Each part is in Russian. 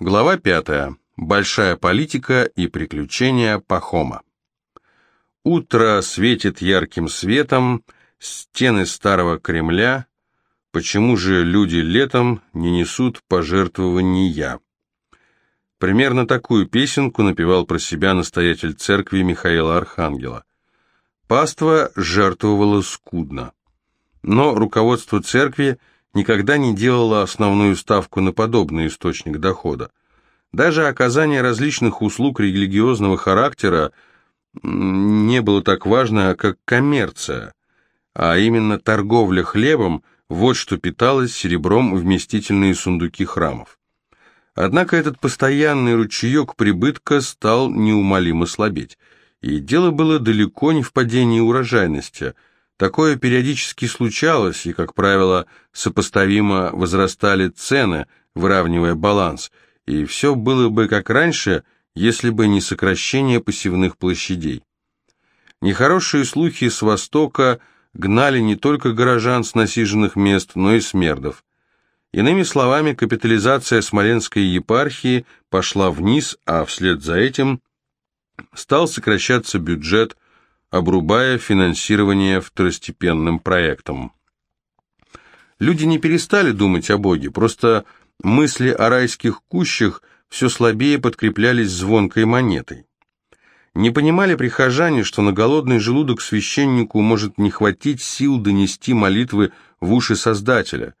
Глава пятая. Большая политика и приключения Пахома. Утро светит ярким светом, стены старого Кремля. Почему же люди летом не несут пожертвования? Примерно такую песенку напевал про себя настоятель церкви Михаила Архангела. Паства жертвовала скудно. Но руководство церкви никогда не делало основную ставку на подобный источник дохода. Даже оказание различных услуг религиозного характера не было так важно, как коммерция, а именно торговля хлебом, вот что питалось серебром вместительные сундуки храмов. Однако этот постоянный ручеек прибытка стал неумолимо слабеть, и дело было далеко не в падении урожайности. Такое периодически случалось, и, как правило, сопоставимо возрастали цены, выравнивая баланс – и все было бы как раньше, если бы не сокращение посевных площадей. Нехорошие слухи с востока гнали не только горожан с насиженных мест, но и смердов. Иными словами, капитализация Смоленской епархии пошла вниз, а вслед за этим стал сокращаться бюджет, обрубая финансирование второстепенным проектам. Люди не перестали думать о Боге, просто Мысли о райских кущах все слабее подкреплялись звонкой монетой. Не понимали прихожане, что на голодный желудок священнику может не хватить сил донести молитвы в уши Создателя.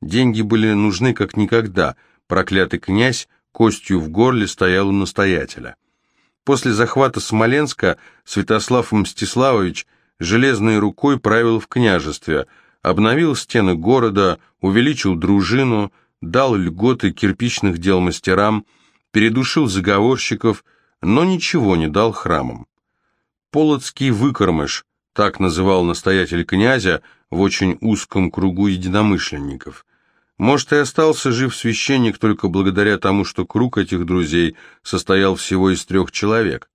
Деньги были нужны как никогда, проклятый князь костью в горле стоял у настоятеля. После захвата Смоленска Святослав Мстиславович железной рукой правил в княжестве, обновил стены города, увеличил дружину, дал льготы кирпичных дел мастерам, передушил заговорщиков, но ничего не дал храмам. Полоцкий выкормыш, так называл настоятель князя в очень узком кругу единомышленников. Может, и остался жив священник только благодаря тому, что круг этих друзей состоял всего из трех человек.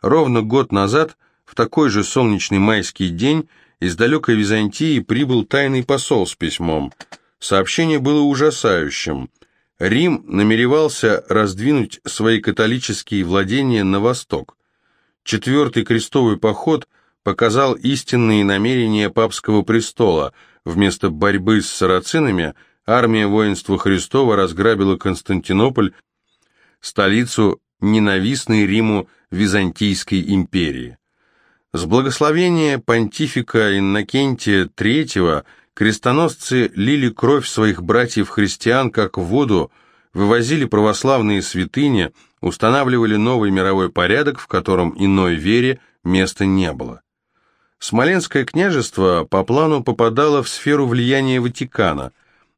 Ровно год назад, в такой же солнечный майский день, из далекой Византии прибыл тайный посол с письмом – Сообщение было ужасающим. Рим намеревался раздвинуть свои католические владения на восток. Четвертый крестовый поход показал истинные намерения папского престола. Вместо борьбы с сарацинами армия воинства Христова разграбила Константинополь, столицу ненавистной Риму Византийской империи. С благословения понтифика Иннокентия III Крестоносцы лили кровь своих братьев-христиан как воду, вывозили православные святыни, устанавливали новый мировой порядок, в котором иной вере места не было. Смоленское княжество по плану попадало в сферу влияния Ватикана.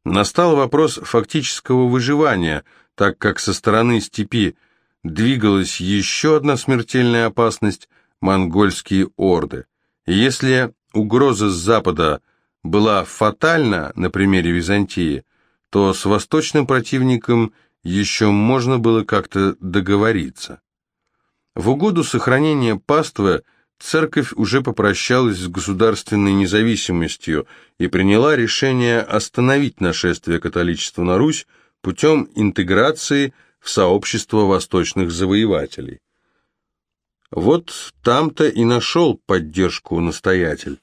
Настал вопрос фактического выживания, так как со стороны степи двигалась еще одна смертельная опасность – монгольские орды. И если угроза с запада – была фатальна на примере Византии, то с восточным противником еще можно было как-то договориться. В угоду сохранения паствы церковь уже попрощалась с государственной независимостью и приняла решение остановить нашествие католичества на Русь путем интеграции в сообщество восточных завоевателей. Вот там-то и нашел поддержку настоятель.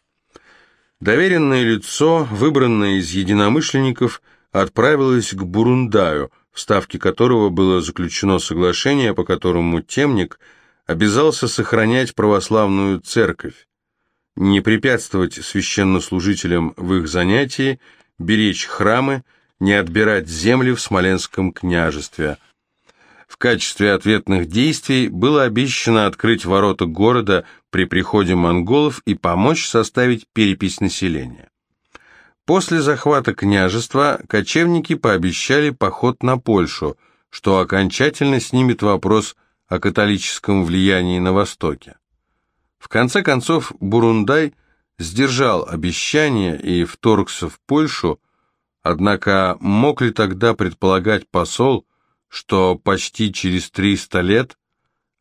Доверенное лицо, выбранное из единомышленников, отправилось к Бурундаю, в ставке которого было заключено соглашение, по которому темник обязался сохранять православную церковь, не препятствовать священнослужителям в их занятии, беречь храмы, не отбирать земли в Смоленском княжестве – в качестве ответных действий было обещано открыть ворота города при приходе монголов и помочь составить перепись населения. После захвата княжества кочевники пообещали поход на Польшу, что окончательно снимет вопрос о католическом влиянии на Востоке. В конце концов, Бурундай сдержал обещание и вторгся в Польшу, однако мог ли тогда предполагать посол, что почти через 300 лет,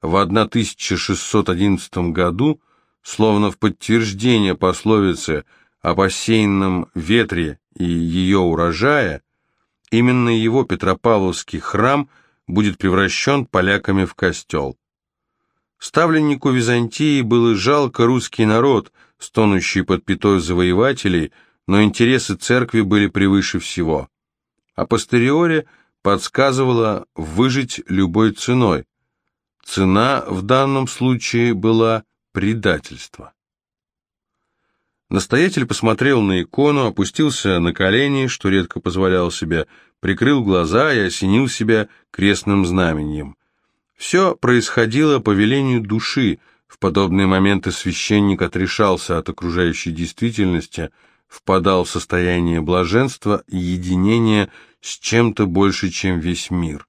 в 1611 году, словно в подтверждение пословицы о посеянном ветре и ее урожае, именно его Петропавловский храм будет превращен поляками в костел. Ставленнику Византии было жалко русский народ, стонущий под пятой завоевателей, но интересы церкви были превыше всего. А постериоре подсказывала выжить любой ценой. Цена в данном случае была предательство. Настоятель посмотрел на икону, опустился на колени, что редко позволял себе, прикрыл глаза и осенил себя крестным знаменем. Все происходило по велению души, в подобные моменты священник отрешался от окружающей действительности, впадал в состояние блаженства и единения с чем-то больше, чем весь мир.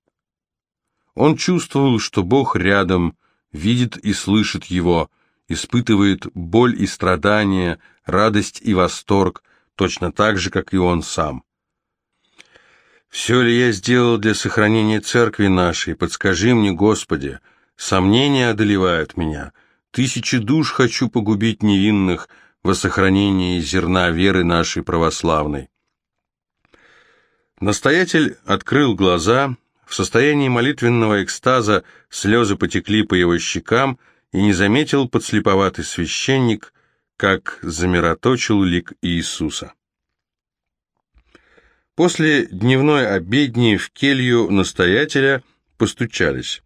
Он чувствовал, что Бог рядом, видит и слышит его, испытывает боль и страдания, радость и восторг, точно так же, как и он сам. «Все ли я сделал для сохранения церкви нашей? Подскажи мне, Господи. Сомнения одолевают меня. Тысячи душ хочу погубить невинных во сохранении зерна веры нашей православной». Настоятель открыл глаза, в состоянии молитвенного экстаза слезы потекли по его щекам, и не заметил подслеповатый священник, как замироточил лик Иисуса. После дневной обедни в келью настоятеля постучались.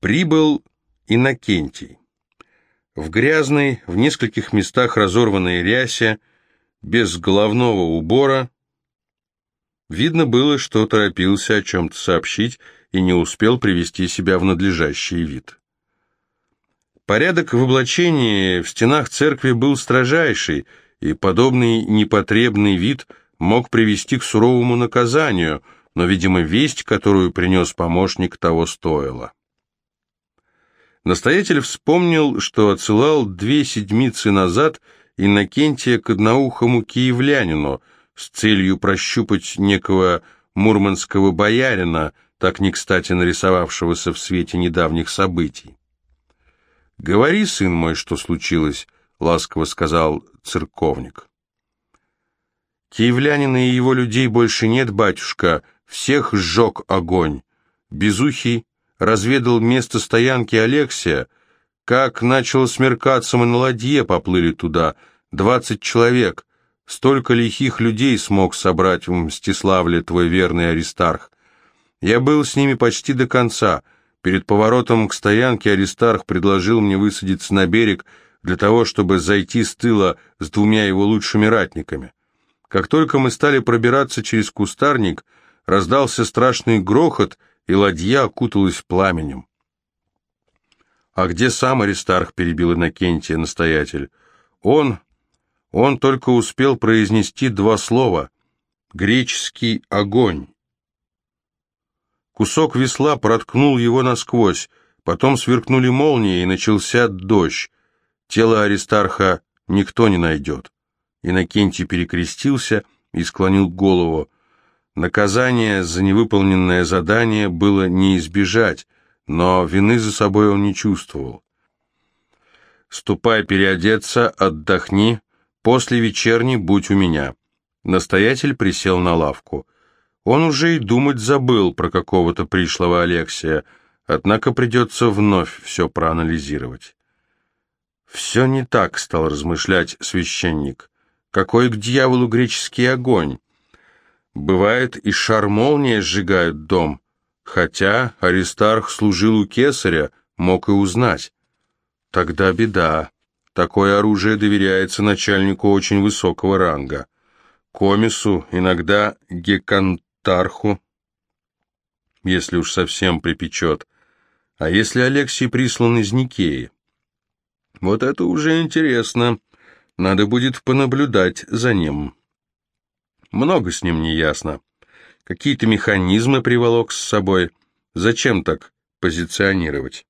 Прибыл Иннокентий. В грязной, в нескольких местах разорванной рясе, без головного убора, видно было, что торопился о чем-то сообщить и не успел привести себя в надлежащий вид. Порядок в облачении в стенах церкви был строжайший, и подобный непотребный вид мог привести к суровому наказанию, но, видимо, весть, которую принес помощник, того стоила. Настоятель вспомнил, что отсылал две седмицы назад Иннокентия к одноухому киевлянину с целью прощупать некого мурманского боярина, так не кстати нарисовавшегося в свете недавних событий. «Говори, сын мой, что случилось», — ласково сказал церковник. «Киевлянина и его людей больше нет, батюшка, всех сжег огонь. Безухий разведал место стоянки Алексия. Как начало смеркаться, мы на ладье поплыли туда, двадцать человек. Столько лихих людей смог собрать в Мстиславле твой верный Аристарх. Я был с ними почти до конца». Перед поворотом к стоянке Аристарх предложил мне высадиться на берег для того, чтобы зайти с тыла с двумя его лучшими ратниками. Как только мы стали пробираться через кустарник, раздался страшный грохот, и ладья окуталась пламенем. «А где сам Аристарх?» — перебил Иннокентия настоятель. «Он... он только успел произнести два слова. Греческий огонь». Кусок весла проткнул его насквозь, потом сверкнули молнии, и начался дождь. Тело Аристарха никто не найдет. Иннокентий перекрестился и склонил голову. Наказание за невыполненное задание было не избежать, но вины за собой он не чувствовал. «Ступай переодеться, отдохни, после вечерни будь у меня». Настоятель присел на лавку. Он уже и думать забыл про какого-то пришлого Алексия, однако придется вновь все проанализировать. «Все не так», — стал размышлять священник. «Какой к дьяволу греческий огонь? Бывает, и шар-молния сжигают дом, хотя Аристарх служил у кесаря, мог и узнать. Тогда беда. Такое оружие доверяется начальнику очень высокого ранга. Комису, иногда гекан Тарху, если уж совсем припечет. А если Алексей прислан из Никеи? Вот это уже интересно. Надо будет понаблюдать за ним. Много с ним не ясно. Какие-то механизмы приволок с собой. Зачем так позиционировать?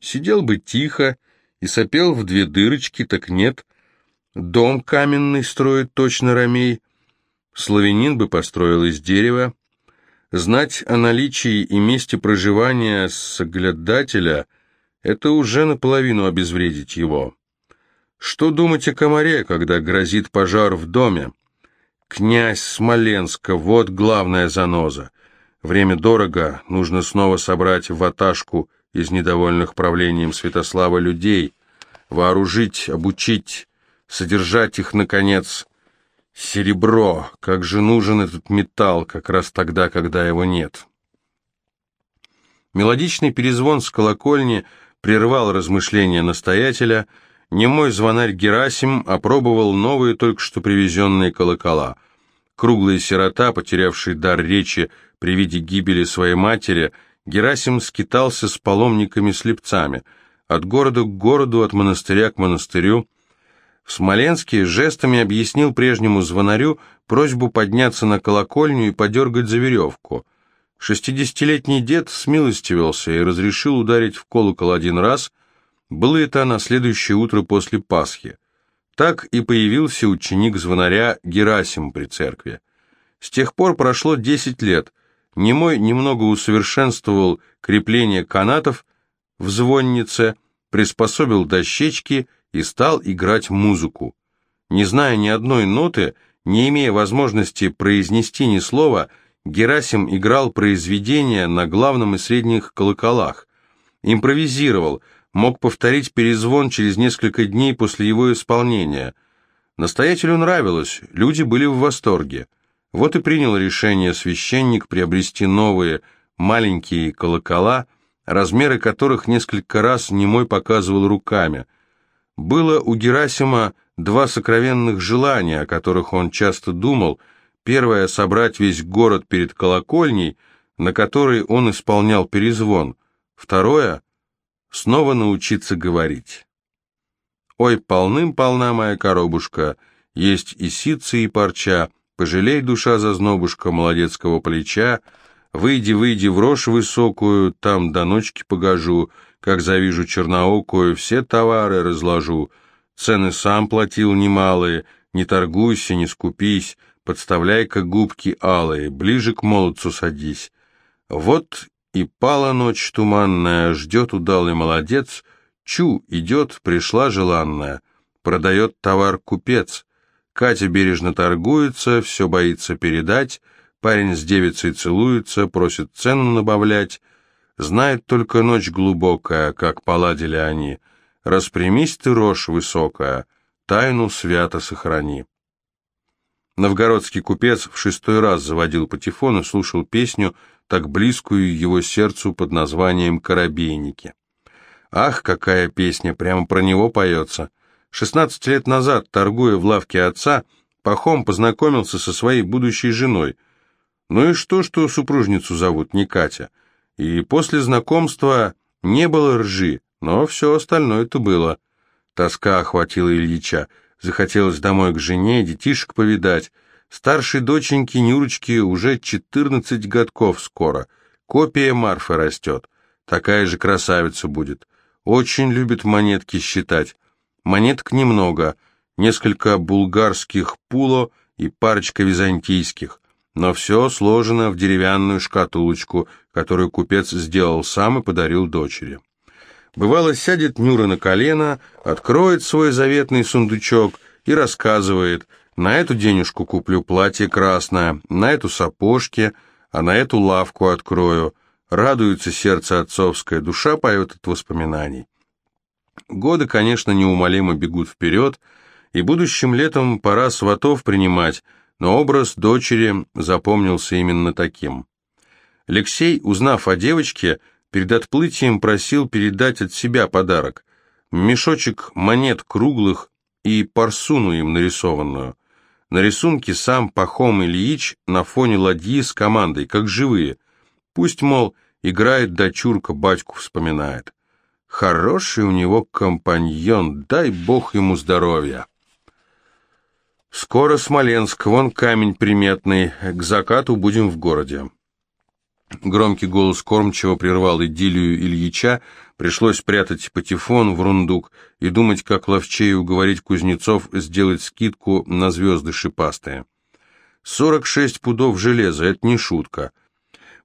Сидел бы тихо и сопел в две дырочки, так нет. Дом каменный строит точно ромей, Славянин бы построил из дерева. Знать о наличии и месте проживания соглядателя – это уже наполовину обезвредить его. Что думать о комаре, когда грозит пожар в доме? Князь Смоленска – вот главная заноза. Время дорого, нужно снова собрать ваташку из недовольных правлением Святослава людей, вооружить, обучить, содержать их, наконец. Серебро, как же нужен этот металл, как раз тогда, когда его нет. Мелодичный перезвон с колокольни прервал размышления настоятеля, немой звонарь Герасим опробовал новые только что привезенные колокола. Круглый сирота, потерявший дар речи при виде гибели своей матери, Герасим скитался с паломниками-слепцами, от города к городу, от монастыря к монастырю. В Смоленске жестами объяснил прежнему звонарю просьбу подняться на колокольню и подергать за веревку. Шестидесятилетний дед смилостивился и разрешил ударить в колокол один раз. Было это на следующее утро после Пасхи. Так и появился ученик звонаря Герасим при церкви. С тех пор прошло десять лет – Немой немного усовершенствовал крепление канатов в звоннице, приспособил дощечки и стал играть музыку. Не зная ни одной ноты, не имея возможности произнести ни слова, Герасим играл произведения на главном и средних колоколах. Импровизировал, мог повторить перезвон через несколько дней после его исполнения. Настоятелю нравилось, люди были в восторге. Вот и принял решение священник приобрести новые маленькие колокола, размеры которых несколько раз немой показывал руками. Было у Герасима два сокровенных желания, о которых он часто думал. Первое — собрать весь город перед колокольней, на которой он исполнял перезвон. Второе — снова научиться говорить. «Ой, полным-полна моя коробушка, есть и ситцы, и парча, Пожалей, душа зазнобушка молодецкого плеча, Выйди, выйди в рожь высокую, там до ночки погожу, Как завижу черноокую, все товары разложу. Цены сам платил немалые, не торгуйся, не скупись, Подставляй-ка губки алые, ближе к молодцу садись. Вот и пала ночь туманная, ждет удалый молодец, Чу, идет, пришла желанная, продает товар купец. Катя бережно торгуется, все боится передать, парень с девицей целуется, просит цену набавлять. Знает только ночь глубокая, как поладили они. Распрямись ты, рожь высокая, тайну свято сохрани. Новгородский купец в шестой раз заводил патефон и слушал песню, так близкую его сердцу под названием «Коробейники». Ах, какая песня, прямо про него поется. Шестнадцать лет назад, торгуя в лавке отца, Пахом познакомился со своей будущей женой. Ну и что, что супружницу зовут не Катя? И после знакомства не было ржи, но все остальное-то было. Тоска охватила Ильича. Захотелось домой к жене, детишек повидать. Старшей доченьке Нюрочке уже четырнадцать годков скоро. Копия Марфы растет. Такая же красавица будет. Очень любит монетки считать. Монеток немного, несколько булгарских пуло и парочка византийских, но все сложено в деревянную шкатулочку, которую купец сделал сам и подарил дочери. Бывало, сядет Нюра на колено, откроет свой заветный сундучок и рассказывает, на эту денежку куплю платье красное, на эту сапожки, а на эту лавку открою. Радуется сердце отцовское, душа поет от воспоминаний. Годы, конечно, неумолимо бегут вперед, и будущим летом пора сватов принимать, но образ дочери запомнился именно таким. Алексей, узнав о девочке, перед отплытием просил передать от себя подарок. Мешочек монет круглых и парсуну им нарисованную. На рисунке сам Пахом Ильич на фоне ладьи с командой, как живые. Пусть, мол, играет дочурка, батьку вспоминает. Хороший у него компаньон, дай бог ему здоровья. Скоро Смоленск, вон камень приметный, к закату будем в городе. Громкий голос кормчего прервал идиллию Ильича, пришлось прятать патефон в рундук и думать, как ловчее уговорить кузнецов сделать скидку на звезды шипастые. Сорок шесть пудов железа — это не шутка.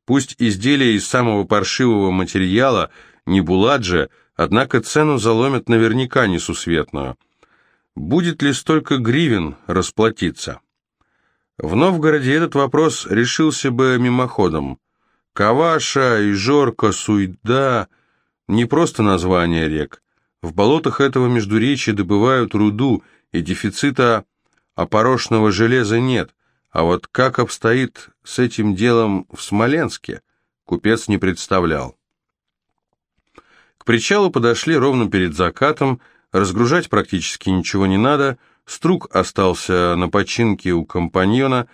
Пусть изделие из самого паршивого материала — не Буладже, однако цену заломят наверняка несусветную. Будет ли столько гривен расплатиться? В Новгороде этот вопрос решился бы мимоходом. Каваша, Ижорка, Суйда — не просто названия рек. В болотах этого междуречия добывают руду, и дефицита опорошного железа нет. А вот как обстоит с этим делом в Смоленске, купец не представлял. К причалу подошли ровно перед закатом, разгружать практически ничего не надо, струк остался на починке у компаньона,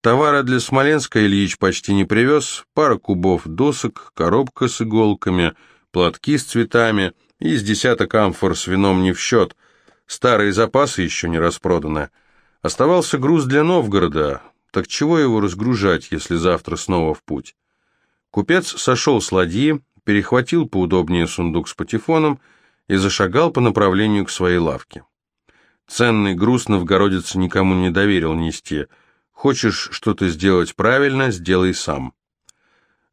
товара для Смоленска Ильич почти не привез, пара кубов досок, коробка с иголками, платки с цветами и с десяток амфор с вином не в счет, старые запасы еще не распроданы. Оставался груз для Новгорода, так чего его разгружать, если завтра снова в путь? Купец сошел с ладьи, перехватил поудобнее сундук с патефоном и зашагал по направлению к своей лавке. Ценный груз новгородец никому не доверил нести. Хочешь что-то сделать правильно, сделай сам.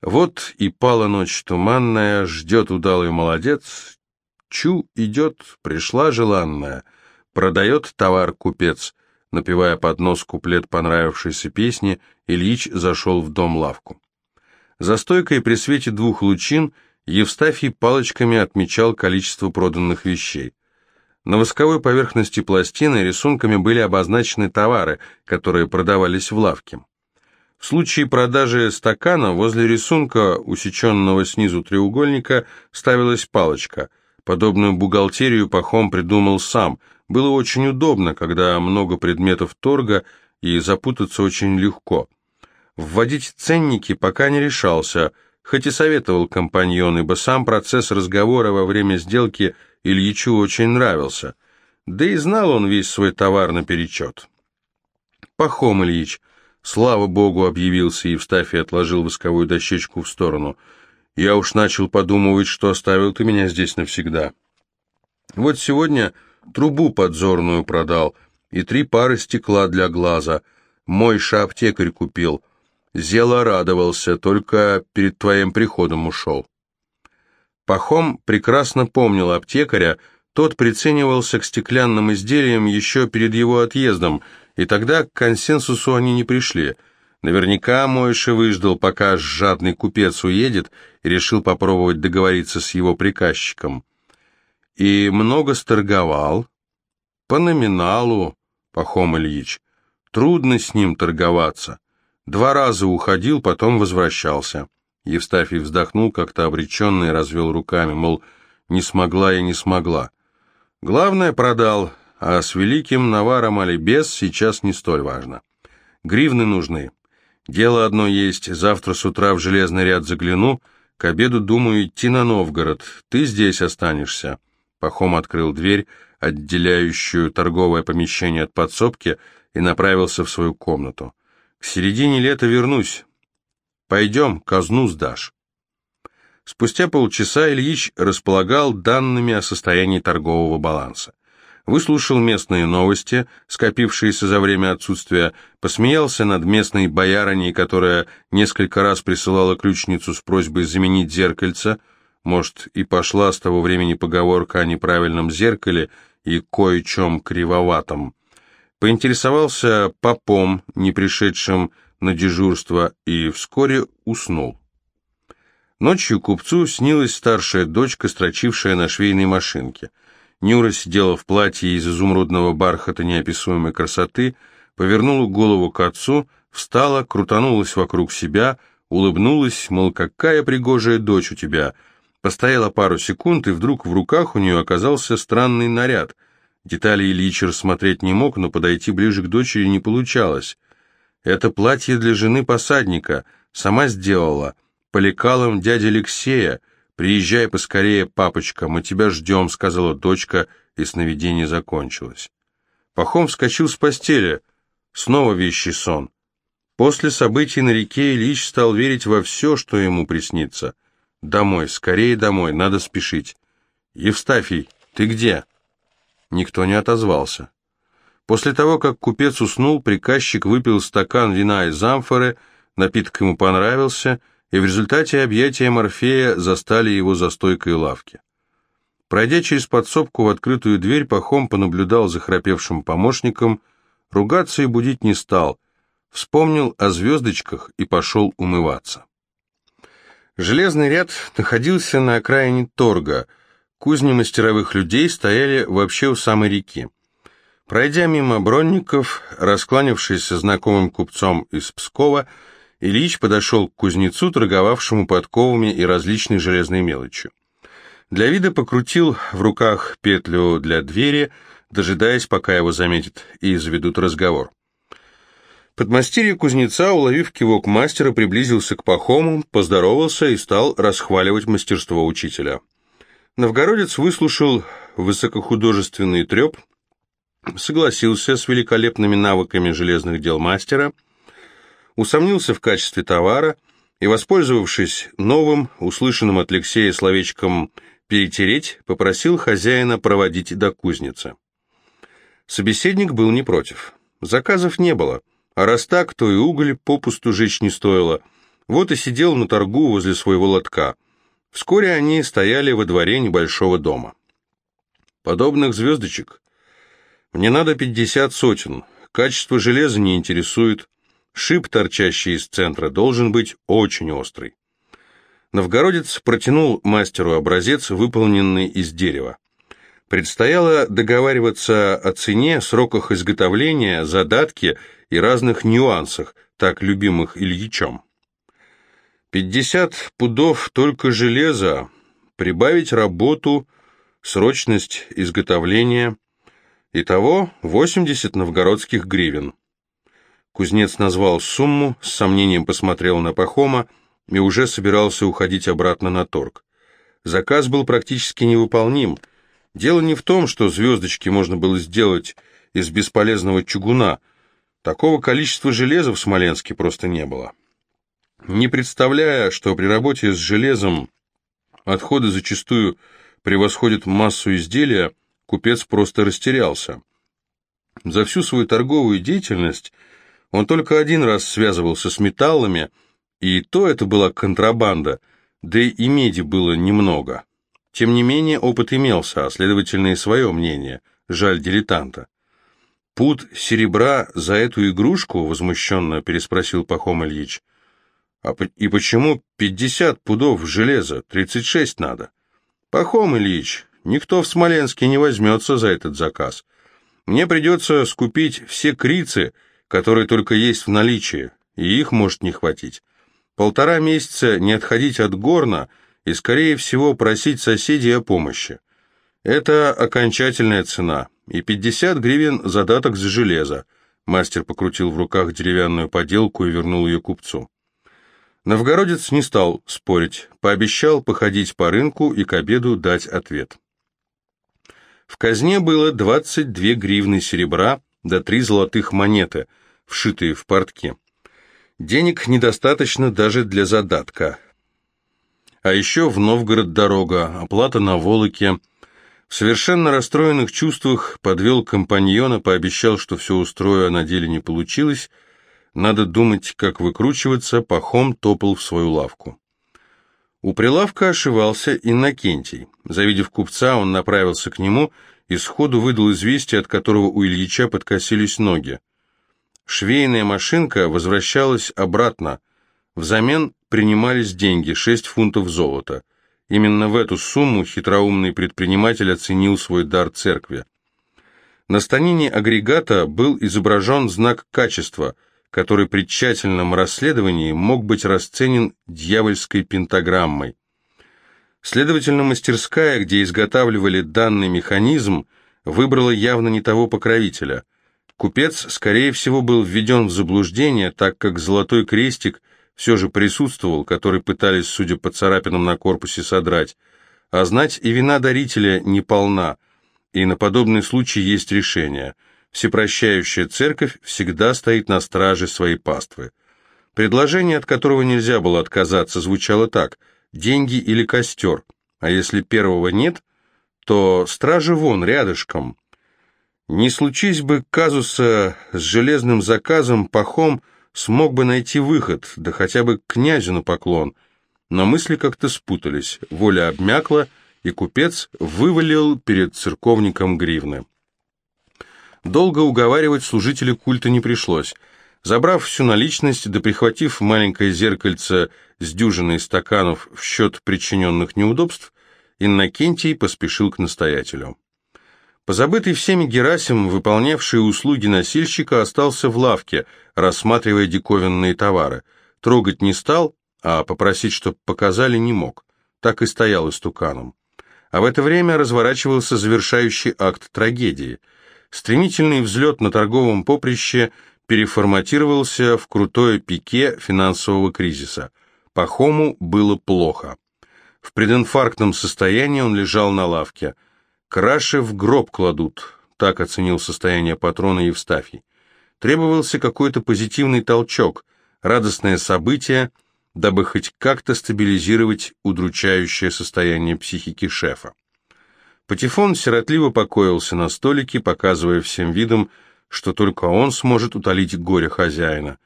Вот и пала ночь туманная, ждет удалый молодец. Чу идет, пришла желанная, продает товар купец. Напевая под нос куплет понравившейся песни, Ильич зашел в дом-лавку. За стойкой при свете двух лучин Евстафий палочками отмечал количество проданных вещей. На восковой поверхности пластины рисунками были обозначены товары, которые продавались в лавке. В случае продажи стакана возле рисунка, усеченного снизу треугольника, ставилась палочка. Подобную бухгалтерию Пахом придумал сам. Было очень удобно, когда много предметов торга, и запутаться очень легко. Вводить ценники пока не решался, хоть и советовал компаньон, ибо сам процесс разговора во время сделки Ильичу очень нравился. Да и знал он весь свой товар наперечет. «Пахом, Ильич!» Слава богу, объявился Евстафий, отложил восковую дощечку в сторону. «Я уж начал подумывать, что оставил ты меня здесь навсегда. Вот сегодня трубу подзорную продал и три пары стекла для глаза. Мой аптекарь купил». Зела радовался, только перед твоим приходом ушел. Пахом прекрасно помнил аптекаря, тот приценивался к стеклянным изделиям еще перед его отъездом, и тогда к консенсусу они не пришли. Наверняка Мойша выждал, пока жадный купец уедет, и решил попробовать договориться с его приказчиком. И много сторговал. По номиналу, Пахом Ильич. Трудно с ним торговаться. Два раза уходил, потом возвращался. Евстафий вздохнул как-то обреченно и развел руками, мол, не смогла и не смогла. Главное продал, а с великим наваром или без сейчас не столь важно. Гривны нужны. Дело одно есть, завтра с утра в железный ряд загляну, к обеду думаю идти на Новгород, ты здесь останешься. Пахом открыл дверь, отделяющую торговое помещение от подсобки, и направился в свою комнату. К середине лета вернусь. Пойдем, казну сдашь. Спустя полчаса Ильич располагал данными о состоянии торгового баланса. Выслушал местные новости, скопившиеся за время отсутствия, посмеялся над местной боярыней, которая несколько раз присылала ключницу с просьбой заменить зеркальце, может, и пошла с того времени поговорка о неправильном зеркале и кое-чем кривоватом поинтересовался попом, не пришедшим на дежурство, и вскоре уснул. Ночью купцу снилась старшая дочка, строчившая на швейной машинке. Нюра сидела в платье из изумрудного бархата неописуемой красоты, повернула голову к отцу, встала, крутанулась вокруг себя, улыбнулась, мол, какая пригожая дочь у тебя. Постояла пару секунд, и вдруг в руках у нее оказался странный наряд — Детали Ильич рассмотреть не мог, но подойти ближе к дочери не получалось. Это платье для жены посадника. Сама сделала. По лекалам дяди Алексея. «Приезжай поскорее, папочка, мы тебя ждем», — сказала дочка, и сновидение закончилось. Пахом вскочил с постели. Снова вещий сон. После событий на реке Ильич стал верить во все, что ему приснится. «Домой, скорее домой, надо спешить». «Евстафий, ты где?» Никто не отозвался. После того, как купец уснул, приказчик выпил стакан вина из амфоры, напиток ему понравился, и в результате объятия Морфея застали его за стойкой лавки. Пройдя через подсобку в открытую дверь, Пахом понаблюдал за храпевшим помощником, ругаться и будить не стал, вспомнил о звездочках и пошел умываться. Железный ряд находился на окраине торга. Кузни мастеровых людей стояли вообще у самой реки. Пройдя мимо бронников, раскланившись со знакомым купцом из Пскова, Ильич подошел к кузнецу, торговавшему подковами и различной железной мелочью. Для вида покрутил в руках петлю для двери, дожидаясь, пока его заметят и заведут разговор. Подмастерье кузнеца, уловив кивок мастера, приблизился к Пахому, поздоровался и стал расхваливать мастерство учителя. Новгородец выслушал высокохудожественный треп, согласился с великолепными навыками железных дел мастера, усомнился в качестве товара и, воспользовавшись новым, услышанным от Алексея словечком перетереть, попросил хозяина проводить до кузницы. Собеседник был не против. Заказов не было, а раз так, то и уголь попусту жечь не стоило. Вот и сидел на торгу возле своего лотка. Вскоре они стояли во дворе небольшого дома. Подобных звездочек мне надо пятьдесят сотен. Качество железа не интересует. Шип, торчащий из центра, должен быть очень острый. Новгородец протянул мастеру образец, выполненный из дерева. Предстояло договариваться о цене, сроках изготовления, задатке и разных нюансах, так любимых Ильичом. Пятьдесят пудов только железа, прибавить работу, срочность изготовления. Итого восемьдесят новгородских гривен. Кузнец назвал сумму, с сомнением посмотрел на Пахома, и уже собирался уходить обратно на торг. Заказ был практически невыполним. Дело не в том, что звездочки можно было сделать из бесполезного чугуна. Такого количества железа в Смоленске просто не было. Не представляя, что при работе с железом отходы зачастую превосходят массу изделия, купец просто растерялся. За всю свою торговую деятельность он только один раз связывался с металлами – и то это была контрабанда, да и меди было немного. Тем не менее, опыт имелся, а следовательно и свое мнение. Жаль дилетанта. «Пуд серебра за эту игрушку?» — возмущенно переспросил Пахом Ильич. «А и почему пятьдесят пудов железа? Тридцать шесть надо». «Пахом Ильич, никто в Смоленске не возьмется за этот заказ. Мне придется скупить все крицы, которые только есть в наличии, и их может не хватить. Полтора месяца не отходить от горна и, скорее всего, просить соседей о помощи. Это окончательная цена, и 50 гривен задаток за железо. Мастер покрутил в руках деревянную поделку и вернул ее купцу. Новгородец не стал спорить, пообещал походить по рынку и к обеду дать ответ. В казне было 22 гривны серебра да три золотых монеты, вшитые в портки. Денег недостаточно даже для задатка. А еще в Новгород дорога, оплата на Волоке. В совершенно расстроенных чувствах подвел компаньона, пообещал, что все устрою, а на деле не получилось. Надо думать, как выкручиваться, пахом топал в свою лавку. У прилавка ошивался Иннокентий. Завидев купца, он направился к нему и сходу выдал известие, от которого у Ильича подкосились ноги. Швейная машинка возвращалась обратно. Взамен принимались деньги, 6 фунтов золота. Именно в эту сумму хитроумный предприниматель оценил свой дар церкви. На станине агрегата был изображен знак качества, который при тщательном расследовании мог быть расценен дьявольской пентаграммой. Следовательно, мастерская, где изготавливали данный механизм, выбрала явно не того покровителя – Купец, скорее всего, был введен в заблуждение, так как золотой крестик все же присутствовал, который пытались, судя по царапинам на корпусе, содрать. А знать и вина дарителя не полна, и на подобный случай есть решение. Всепрощающая церковь всегда стоит на страже своей паствы. Предложение, от которого нельзя было отказаться, звучало так «деньги или костер», а если первого нет, то стражи вон, рядышком – не случись бы казуса с железным заказом, Пахом смог бы найти выход, да хотя бы князю на поклон. Но мысли как-то спутались, воля обмякла, и купец вывалил перед церковником гривны. Долго уговаривать служителя культа не пришлось. Забрав всю наличность, да прихватив маленькое зеркальце с дюжиной стаканов в счет причиненных неудобств, Иннокентий поспешил к настоятелю. Позабытый всеми Герасим, выполнявший услуги носильщика, остался в лавке, рассматривая диковинные товары. Трогать не стал, а попросить, чтоб показали, не мог. Так и стоял истуканом. А в это время разворачивался завершающий акт трагедии. Стремительный взлет на торговом поприще – переформатировался в крутое пике финансового кризиса. Пахому было плохо. В прединфарктном состоянии он лежал на лавке. «Краши в гроб кладут», — так оценил состояние патрона Евстафий. Требовался какой-то позитивный толчок, радостное событие, дабы хоть как-то стабилизировать удручающее состояние психики шефа. Патефон сиротливо покоился на столике, показывая всем видом, что только он сможет утолить горе хозяина.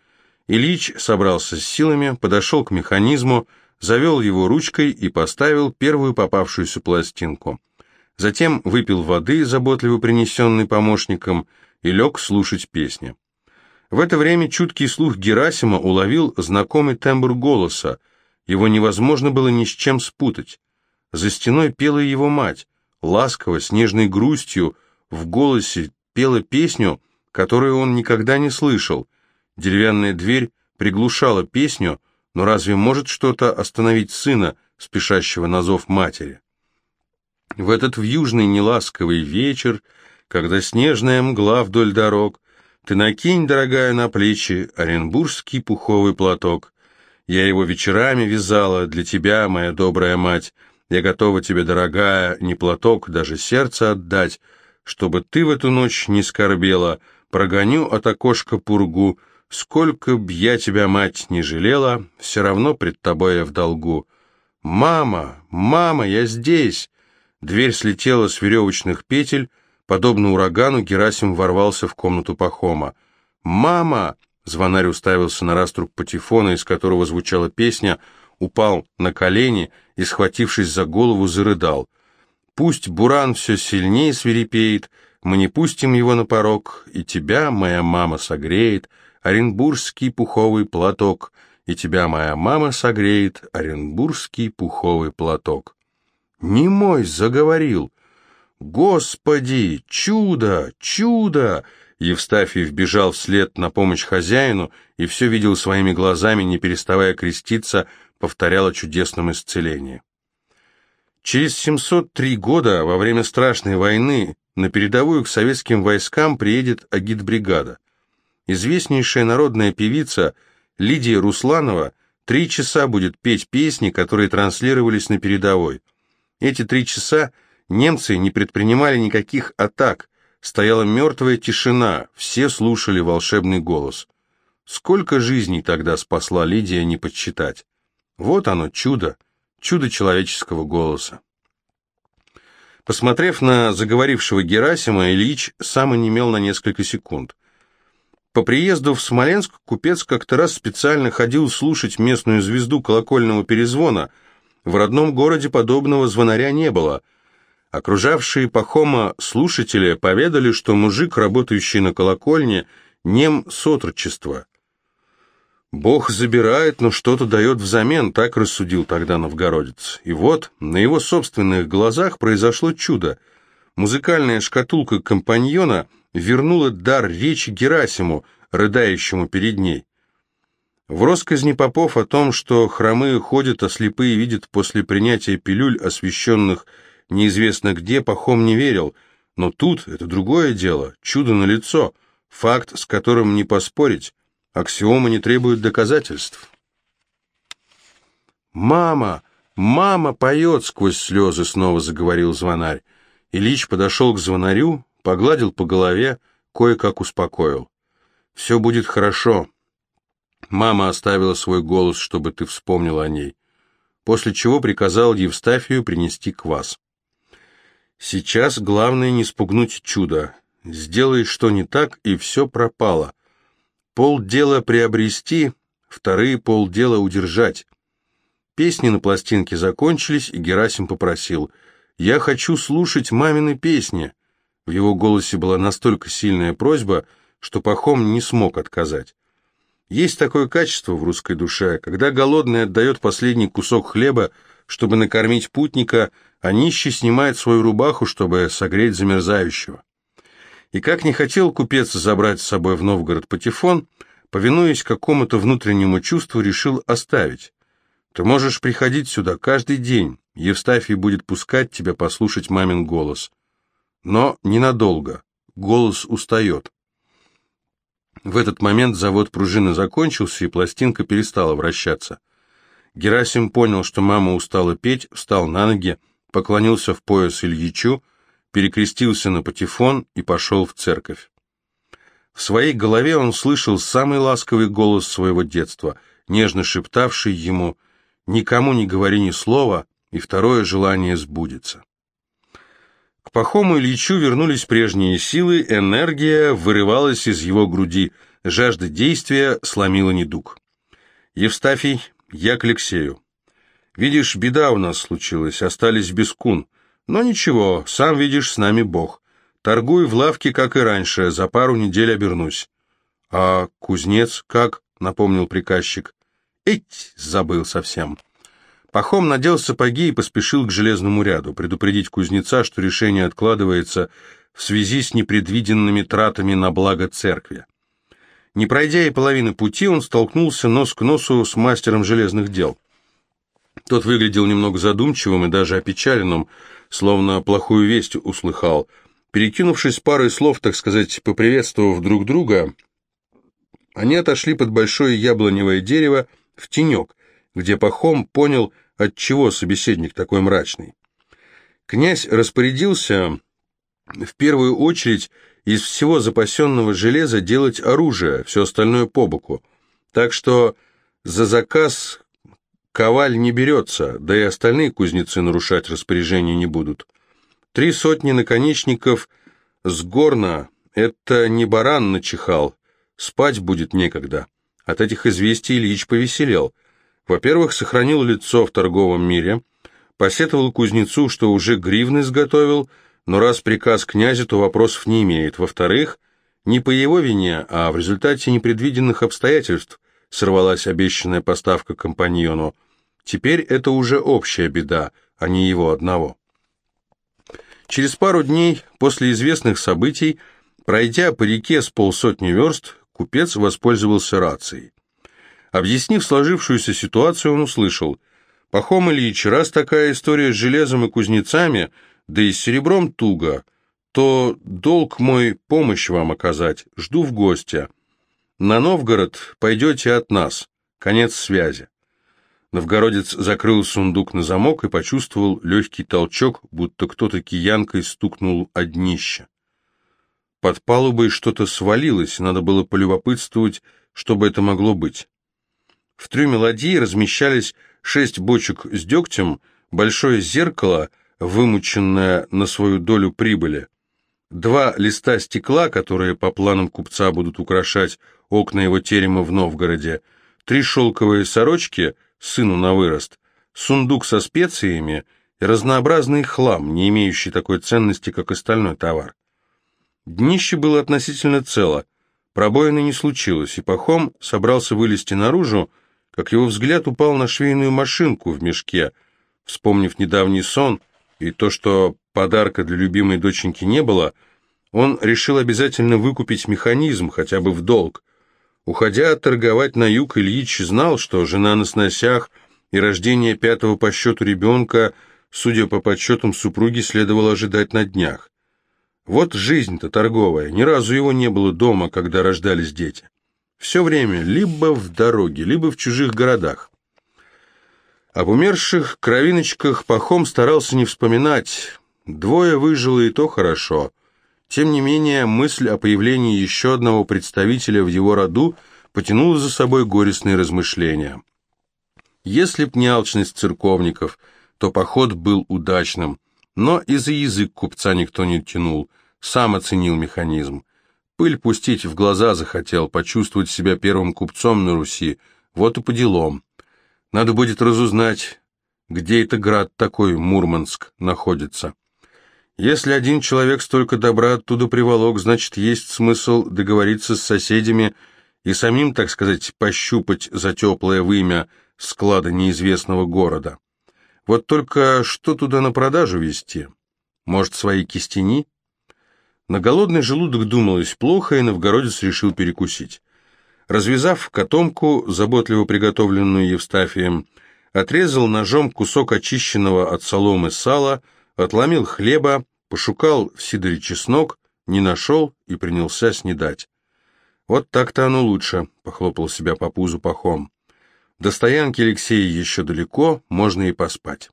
Ильич собрался с силами, подошел к механизму, завел его ручкой и поставил первую попавшуюся пластинку. Затем выпил воды, заботливо принесенной помощником, и лег слушать песни. В это время чуткий слух Герасима уловил знакомый тембр голоса. Его невозможно было ни с чем спутать. За стеной пела его мать, ласково, с нежной грустью, в голосе пела песню, которую он никогда не слышал. Деревянная дверь приглушала песню, но разве может что-то остановить сына, спешащего на зов матери? В этот вьюжный неласковый вечер, когда снежная мгла вдоль дорог, ты накинь, дорогая, на плечи оренбургский пуховый платок. Я его вечерами вязала для тебя, моя добрая мать. Я готова тебе, дорогая, не платок, даже сердце отдать, чтобы ты в эту ночь не скорбела, — Прогоню от окошка пургу, сколько б я тебя, мать, не жалела, все равно пред тобой я в долгу. Мама, мама, я здесь!» Дверь слетела с веревочных петель, подобно урагану Герасим ворвался в комнату Пахома. «Мама!» — звонарь уставился на раструб патефона, из которого звучала песня, упал на колени и, схватившись за голову, зарыдал. «Пусть буран все сильнее свирепеет, — мы не пустим его на порог, и тебя моя мама согреет, оренбургский пуховый платок, и тебя моя мама согреет, оренбургский пуховый платок. Не мой заговорил. Господи, чудо, чудо! Евстафий вбежал вслед на помощь хозяину и все видел своими глазами, не переставая креститься, повторял о чудесном исцелении. Через 703 года, во время страшной войны, на передовую к советским войскам приедет агитбригада. Известнейшая народная певица Лидия Русланова три часа будет петь песни, которые транслировались на передовой. Эти три часа немцы не предпринимали никаких атак, стояла мертвая тишина, все слушали волшебный голос. Сколько жизней тогда спасла Лидия, не подсчитать. Вот оно, чудо, чудо человеческого голоса. Посмотрев на заговорившего Герасима, Ильич сам онемел на несколько секунд. По приезду в Смоленск купец как-то раз специально ходил слушать местную звезду колокольного перезвона. В родном городе подобного звонаря не было. Окружавшие Пахома слушатели поведали, что мужик, работающий на колокольне, нем с отрочества. Бог забирает, но что-то дает взамен, так рассудил тогда новгородец. И вот на его собственных глазах произошло чудо. Музыкальная шкатулка компаньона вернула дар речи Герасиму, рыдающему перед ней. В росказни попов о том, что хромые ходят, а слепые видят после принятия пилюль, освященных неизвестно где, Пахом не верил. Но тут это другое дело, чудо на лицо, факт, с которым не поспорить. Аксиомы не требуют доказательств. «Мама! Мама поет!» — сквозь слезы снова заговорил звонарь. Ильич подошел к звонарю, погладил по голове, кое-как успокоил. «Все будет хорошо. Мама оставила свой голос, чтобы ты вспомнил о ней, после чего приказал Евстафию принести квас. Сейчас главное не спугнуть чудо. Сделай что не так, и все пропало. Полдела приобрести, вторые полдела удержать. Песни на пластинке закончились, и Герасим попросил «Я хочу слушать мамины песни». В его голосе была настолько сильная просьба, что Пахом не смог отказать. Есть такое качество в русской душе, когда голодный отдает последний кусок хлеба, чтобы накормить путника, а нищий снимает свою рубаху, чтобы согреть замерзающего. И как не хотел купец забрать с собой в Новгород патефон, повинуясь какому-то внутреннему чувству, решил оставить. Ты можешь приходить сюда каждый день, Евстафий будет пускать тебя послушать мамин голос. Но ненадолго, голос устает. В этот момент завод пружины закончился, и пластинка перестала вращаться. Герасим понял, что мама устала петь, встал на ноги, поклонился в пояс Ильичу, перекрестился на патефон и пошел в церковь. В своей голове он слышал самый ласковый голос своего детства, нежно шептавший ему «Никому не говори ни слова, и второе желание сбудется». К Пахому Ильичу вернулись прежние силы, энергия вырывалась из его груди, жажда действия сломила недуг. «Евстафий, я к Алексею. Видишь, беда у нас случилась, остались без кун. Но ничего, сам видишь, с нами Бог. Торгуй в лавке, как и раньше, за пару недель обернусь». «А кузнец как?» — напомнил приказчик. «Эть!» — забыл совсем. Пахом надел сапоги и поспешил к железному ряду, предупредить кузнеца, что решение откладывается в связи с непредвиденными тратами на благо церкви. Не пройдя и половины пути, он столкнулся нос к носу с мастером железных дел. Тот выглядел немного задумчивым и даже опечаленным, словно плохую весть услыхал. Перекинувшись парой слов, так сказать, поприветствовав друг друга, они отошли под большое яблоневое дерево в тенек, где Пахом понял, от чего собеседник такой мрачный. Князь распорядился в первую очередь из всего запасенного железа делать оружие, все остальное по боку. Так что за заказ коваль не берется, да и остальные кузнецы нарушать распоряжение не будут. Три сотни наконечников с горна — это не баран начихал, спать будет некогда. От этих известий Ильич повеселел — во-первых, сохранил лицо в торговом мире, посетовал кузнецу, что уже гривны изготовил, но раз приказ князя, то вопросов не имеет. Во-вторых, не по его вине, а в результате непредвиденных обстоятельств сорвалась обещанная поставка компаньону. Теперь это уже общая беда, а не его одного. Через пару дней после известных событий, пройдя по реке с полсотни верст, купец воспользовался рацией. Объяснив сложившуюся ситуацию, он услышал. «Пахом Ильич, раз такая история с железом и кузнецами, да и с серебром туго, то долг мой помощь вам оказать, жду в гости. На Новгород пойдете от нас, конец связи». Новгородец закрыл сундук на замок и почувствовал легкий толчок, будто кто-то киянкой стукнул о днище. Под палубой что-то свалилось, надо было полюбопытствовать, что бы это могло быть. В трюме ладьи размещались шесть бочек с дегтем, большое зеркало, вымученное на свою долю прибыли, два листа стекла, которые по планам купца будут украшать окна его терема в Новгороде, три шелковые сорочки, сыну на вырост, сундук со специями и разнообразный хлам, не имеющий такой ценности, как остальной товар. Днище было относительно цело, пробоины не случилось, и Пахом собрался вылезти наружу, как его взгляд упал на швейную машинку в мешке. Вспомнив недавний сон и то, что подарка для любимой доченьки не было, он решил обязательно выкупить механизм, хотя бы в долг. Уходя торговать на юг, Ильич знал, что жена на сносях и рождение пятого по счету ребенка, судя по подсчетам супруги, следовало ожидать на днях. Вот жизнь-то торговая, ни разу его не было дома, когда рождались дети. Все время либо в дороге, либо в чужих городах. Об умерших кровиночках Пахом старался не вспоминать. Двое выжило и то хорошо. Тем не менее, мысль о появлении еще одного представителя в его роду потянула за собой горестные размышления. Если б не алчность церковников, то поход был удачным, но и за язык купца никто не тянул, сам оценил механизм. Пыль пустить в глаза захотел, почувствовать себя первым купцом на Руси. Вот и по делам. Надо будет разузнать, где это град такой, Мурманск, находится. Если один человек столько добра оттуда приволок, значит, есть смысл договориться с соседями и самим, так сказать, пощупать за теплое вымя склада неизвестного города. Вот только что туда на продажу везти? Может, свои кистени? На голодный желудок думалось плохо, и новгородец решил перекусить. Развязав котомку, заботливо приготовленную Евстафием, отрезал ножом кусок очищенного от соломы сала, отломил хлеба, пошукал в сидоре чеснок, не нашел и принялся снедать. «Вот так-то оно лучше», — похлопал себя по пузу пахом. «До стоянки Алексея еще далеко, можно и поспать».